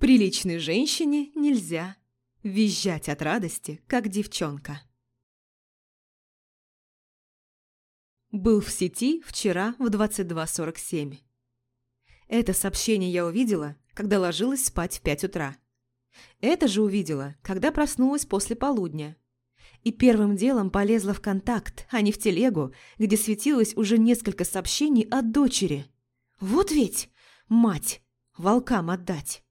Приличной женщине нельзя визжать от радости, как девчонка. Был в сети вчера в 22.47. Это сообщение я увидела, когда ложилась спать в 5 утра. Это же увидела, когда проснулась после полудня. И первым делом полезла в контакт, а не в телегу, где светилось уже несколько сообщений от дочери. Вот ведь, мать, волкам отдать.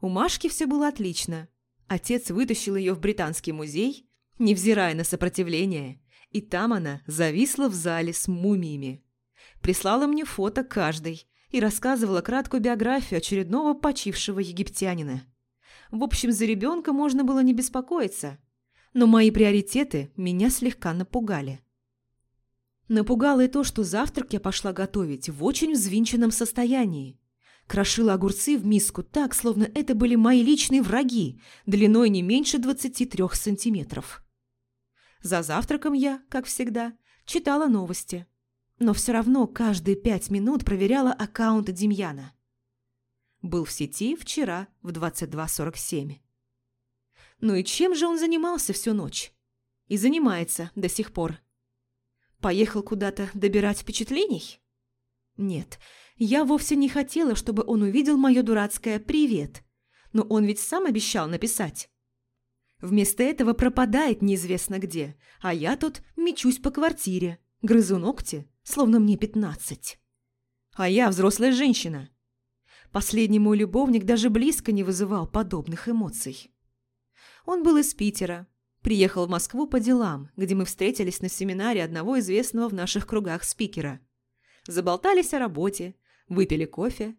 У Машки все было отлично. Отец вытащил ее в Британский музей, невзирая на сопротивление, и там она зависла в зале с мумиями. Прислала мне фото каждой и рассказывала краткую биографию очередного почившего египтянина. В общем, за ребенка можно было не беспокоиться, но мои приоритеты меня слегка напугали. Напугало и то, что завтрак я пошла готовить в очень взвинченном состоянии. Крошила огурцы в миску так, словно это были мои личные враги, длиной не меньше 23 сантиметров. За завтраком я, как всегда, читала новости. Но все равно каждые пять минут проверяла аккаунт Демьяна. Был в сети вчера в 22.47. Ну и чем же он занимался всю ночь? И занимается до сих пор. Поехал куда-то добирать впечатлений? Нет, я вовсе не хотела, чтобы он увидел мое дурацкое «привет». Но он ведь сам обещал написать. Вместо этого пропадает неизвестно где, а я тут мечусь по квартире, грызу ногти, словно мне пятнадцать. А я взрослая женщина. Последний мой любовник даже близко не вызывал подобных эмоций. Он был из Питера, приехал в Москву по делам, где мы встретились на семинаре одного известного в наших кругах спикера. Заболтались о работе, выпили кофе.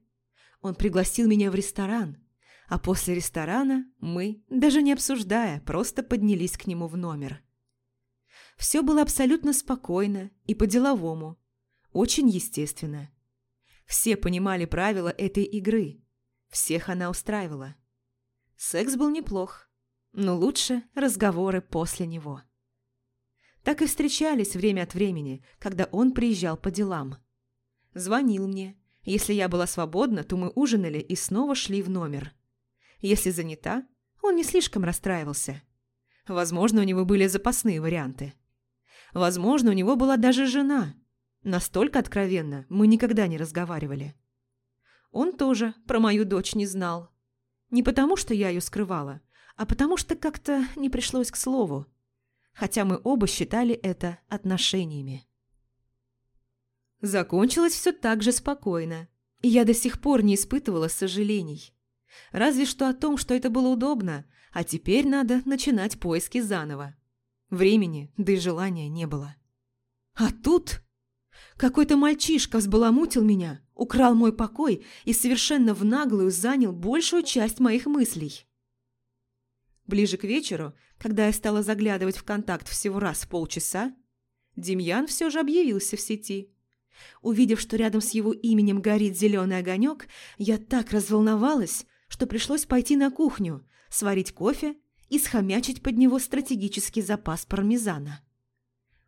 Он пригласил меня в ресторан – а после ресторана мы, даже не обсуждая, просто поднялись к нему в номер. Все было абсолютно спокойно и по-деловому, очень естественно. Все понимали правила этой игры, всех она устраивала. Секс был неплох, но лучше разговоры после него. Так и встречались время от времени, когда он приезжал по делам. Звонил мне. Если я была свободна, то мы ужинали и снова шли в номер. Если занята, он не слишком расстраивался. Возможно, у него были запасные варианты. Возможно, у него была даже жена. Настолько откровенно мы никогда не разговаривали. Он тоже про мою дочь не знал. Не потому, что я ее скрывала, а потому что как-то не пришлось к слову. Хотя мы оба считали это отношениями. Закончилось все так же спокойно, и я до сих пор не испытывала сожалений. Разве что о том, что это было удобно, а теперь надо начинать поиски заново. Времени, да и желания не было. А тут... Какой-то мальчишка взбаламутил меня, украл мой покой и совершенно в наглую занял большую часть моих мыслей. Ближе к вечеру, когда я стала заглядывать в контакт всего раз в полчаса, Демьян все же объявился в сети. Увидев, что рядом с его именем горит зеленый огонек, я так разволновалась, что пришлось пойти на кухню, сварить кофе и схомячить под него стратегический запас пармезана.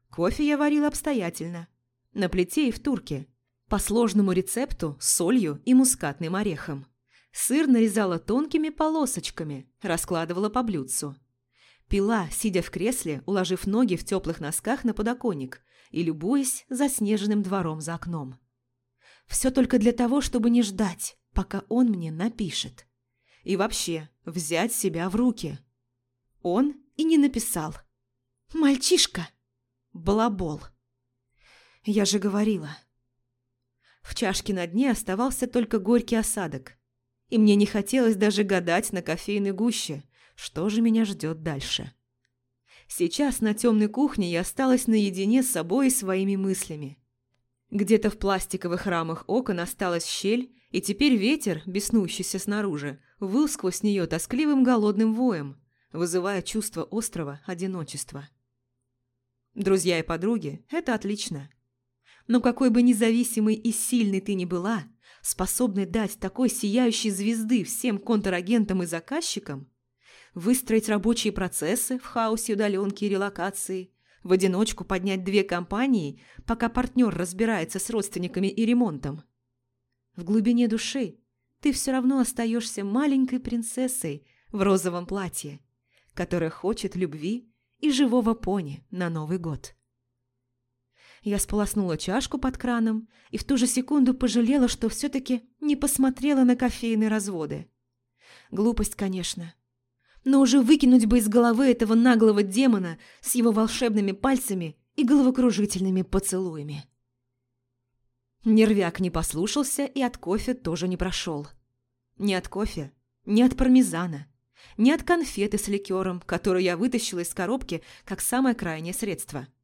Кофе я варила обстоятельно, на плите и в турке, по сложному рецепту с солью и мускатным орехом. Сыр нарезала тонкими полосочками, раскладывала по блюдцу. Пила, сидя в кресле, уложив ноги в теплых носках на подоконник и любуясь заснеженным двором за окном. Все только для того, чтобы не ждать, пока он мне напишет. И вообще, взять себя в руки. Он и не написал. «Мальчишка!» Балабол. Я же говорила. В чашке на дне оставался только горький осадок. И мне не хотелось даже гадать на кофейной гуще, что же меня ждет дальше. Сейчас на темной кухне я осталась наедине с собой и своими мыслями. Где-то в пластиковых рамах окон осталась щель, и теперь ветер, беснующийся снаружи, выл сквозь нее тоскливым голодным воем, вызывая чувство острого одиночества. Друзья и подруги – это отлично. Но какой бы независимой и сильной ты ни была, способной дать такой сияющей звезды всем контрагентам и заказчикам, выстроить рабочие процессы в хаосе удаленки и релокации, в одиночку поднять две компании, пока партнер разбирается с родственниками и ремонтом. В глубине души ты все равно остаешься маленькой принцессой в розовом платье, которая хочет любви и живого пони на Новый год. Я сполоснула чашку под краном и в ту же секунду пожалела, что все-таки не посмотрела на кофейные разводы. Глупость, конечно. Но уже выкинуть бы из головы этого наглого демона с его волшебными пальцами и головокружительными поцелуями. Нервяк не послушался и от кофе тоже не прошел. Ни от кофе, ни от пармезана, ни от конфеты с ликером, которую я вытащила из коробки как самое крайнее средство –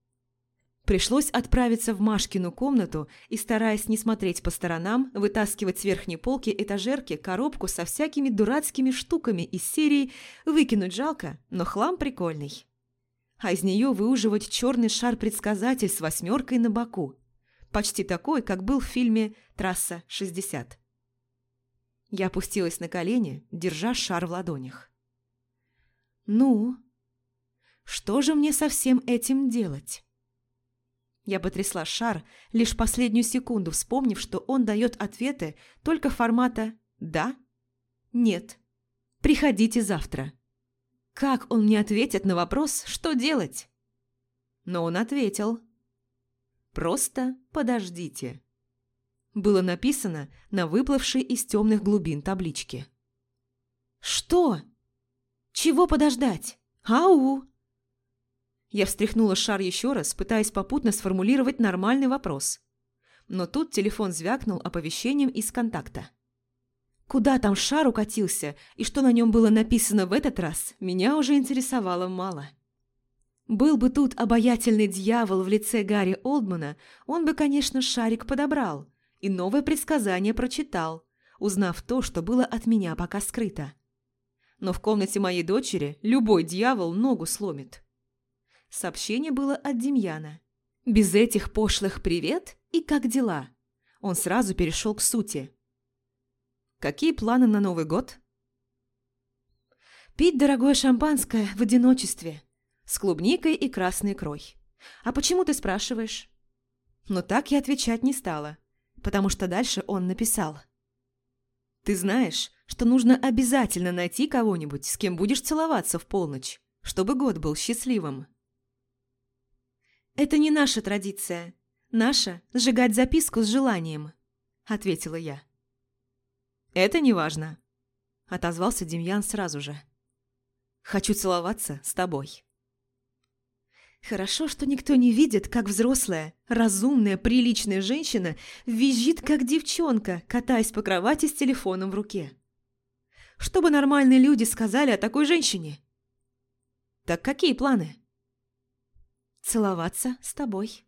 Пришлось отправиться в Машкину комнату и, стараясь не смотреть по сторонам, вытаскивать с верхней полки этажерки коробку со всякими дурацкими штуками из серии «Выкинуть жалко, но хлам прикольный». А из нее выуживать черный шар-предсказатель с восьмеркой на боку. Почти такой, как был в фильме «Трасса 60». Я опустилась на колени, держа шар в ладонях. «Ну, что же мне со всем этим делать?» Я потрясла шар, лишь последнюю секунду вспомнив, что он дает ответы только формата «да», «нет», «приходите завтра». Как он мне ответит на вопрос, что делать? Но он ответил. «Просто подождите». Было написано на выплывшей из темных глубин табличке. «Что? Чего подождать? Ау!» Я встряхнула шар еще раз, пытаясь попутно сформулировать нормальный вопрос. Но тут телефон звякнул оповещением из контакта. Куда там шар укатился и что на нем было написано в этот раз, меня уже интересовало мало. Был бы тут обаятельный дьявол в лице Гарри Олдмана, он бы, конечно, шарик подобрал и новое предсказание прочитал, узнав то, что было от меня пока скрыто. Но в комнате моей дочери любой дьявол ногу сломит. Сообщение было от Демьяна. Без этих пошлых «привет» и «как дела?» Он сразу перешел к сути. «Какие планы на Новый год?» «Пить дорогое шампанское в одиночестве, с клубникой и красной икрой. А почему ты спрашиваешь?» Но так я отвечать не стала, потому что дальше он написал. «Ты знаешь, что нужно обязательно найти кого-нибудь, с кем будешь целоваться в полночь, чтобы год был счастливым». «Это не наша традиция. Наша – сжигать записку с желанием», – ответила я. «Это не важно», – отозвался Демьян сразу же. «Хочу целоваться с тобой». Хорошо, что никто не видит, как взрослая, разумная, приличная женщина визжит, как девчонка, катаясь по кровати с телефоном в руке. Что бы нормальные люди сказали о такой женщине? Так какие планы? Целоваться с тобой.